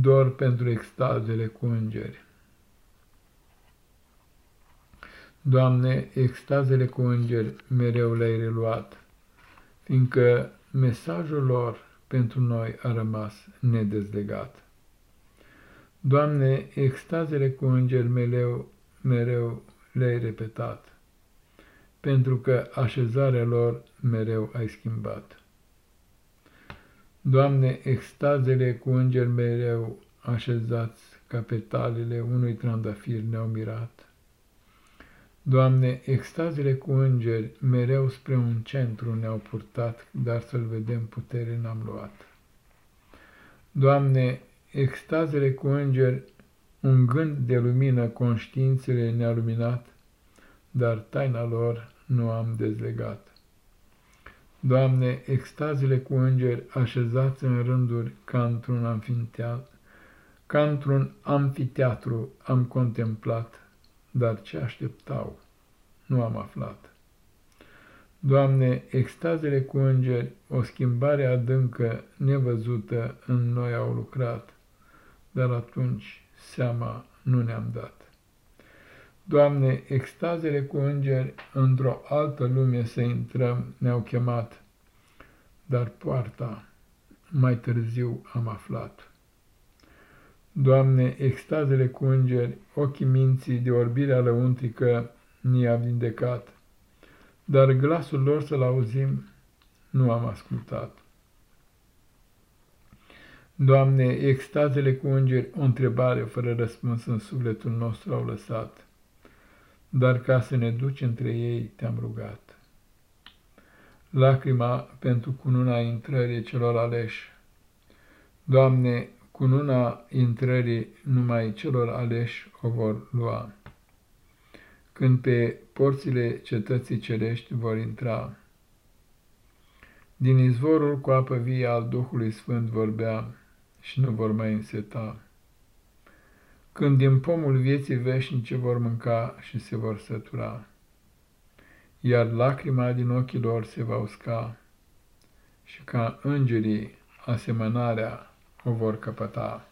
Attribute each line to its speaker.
Speaker 1: dor pentru extazele cu îngeri. Doamne, extazele cu îngeri mereu le-ai reluat, fiindcă mesajul lor pentru noi a rămas nedezlegat. Doamne, extazele cu îngeri mereu, mereu le-ai repetat, pentru că așezarea lor mereu ai schimbat. Doamne, extazele cu îngeri mereu așezați ca petalele unui trandafir ne-au mirat. Doamne, extazele cu îngeri mereu spre un centru ne-au purtat, dar să-l vedem putere n-am luat. Doamne, extazele cu îngeri, un gând de lumină conștiințele ne-a luminat, dar taina lor nu am dezlegat. Doamne, extazile cu îngeri așezați în rânduri ca într-un amfiteatru, ca într-un amfiteatru am contemplat, dar ce așteptau nu am aflat. Doamne, extazele cu îngeri, o schimbare adâncă, nevăzută, în noi au lucrat, dar atunci seama nu ne-am dat. Doamne, extazele cu îngeri, într-o altă lume să intrăm, ne-au chemat, dar poarta mai târziu am aflat. Doamne, extazele cu îngeri, ochii minții de orbirea lăuntrică ni-a vindecat, dar glasul lor să-l auzim nu am ascultat. Doamne, extazele cu îngeri, o întrebare fără răspuns în sufletul nostru au lăsat dar ca să ne duci între ei te-am rugat. Lacrima pentru cununa intrării celor aleși. Doamne, cununa intrării numai celor aleși o vor lua. Când pe porțile cetății cerești vor intra, din izvorul cu apă vie al Duhului Sfânt vorbea și nu vor mai înseta când din pomul vieții veșnice vor mânca și se vor sătura, iar lacrima din ochii lor se va usca și ca îngerii asemănarea o vor căpăta.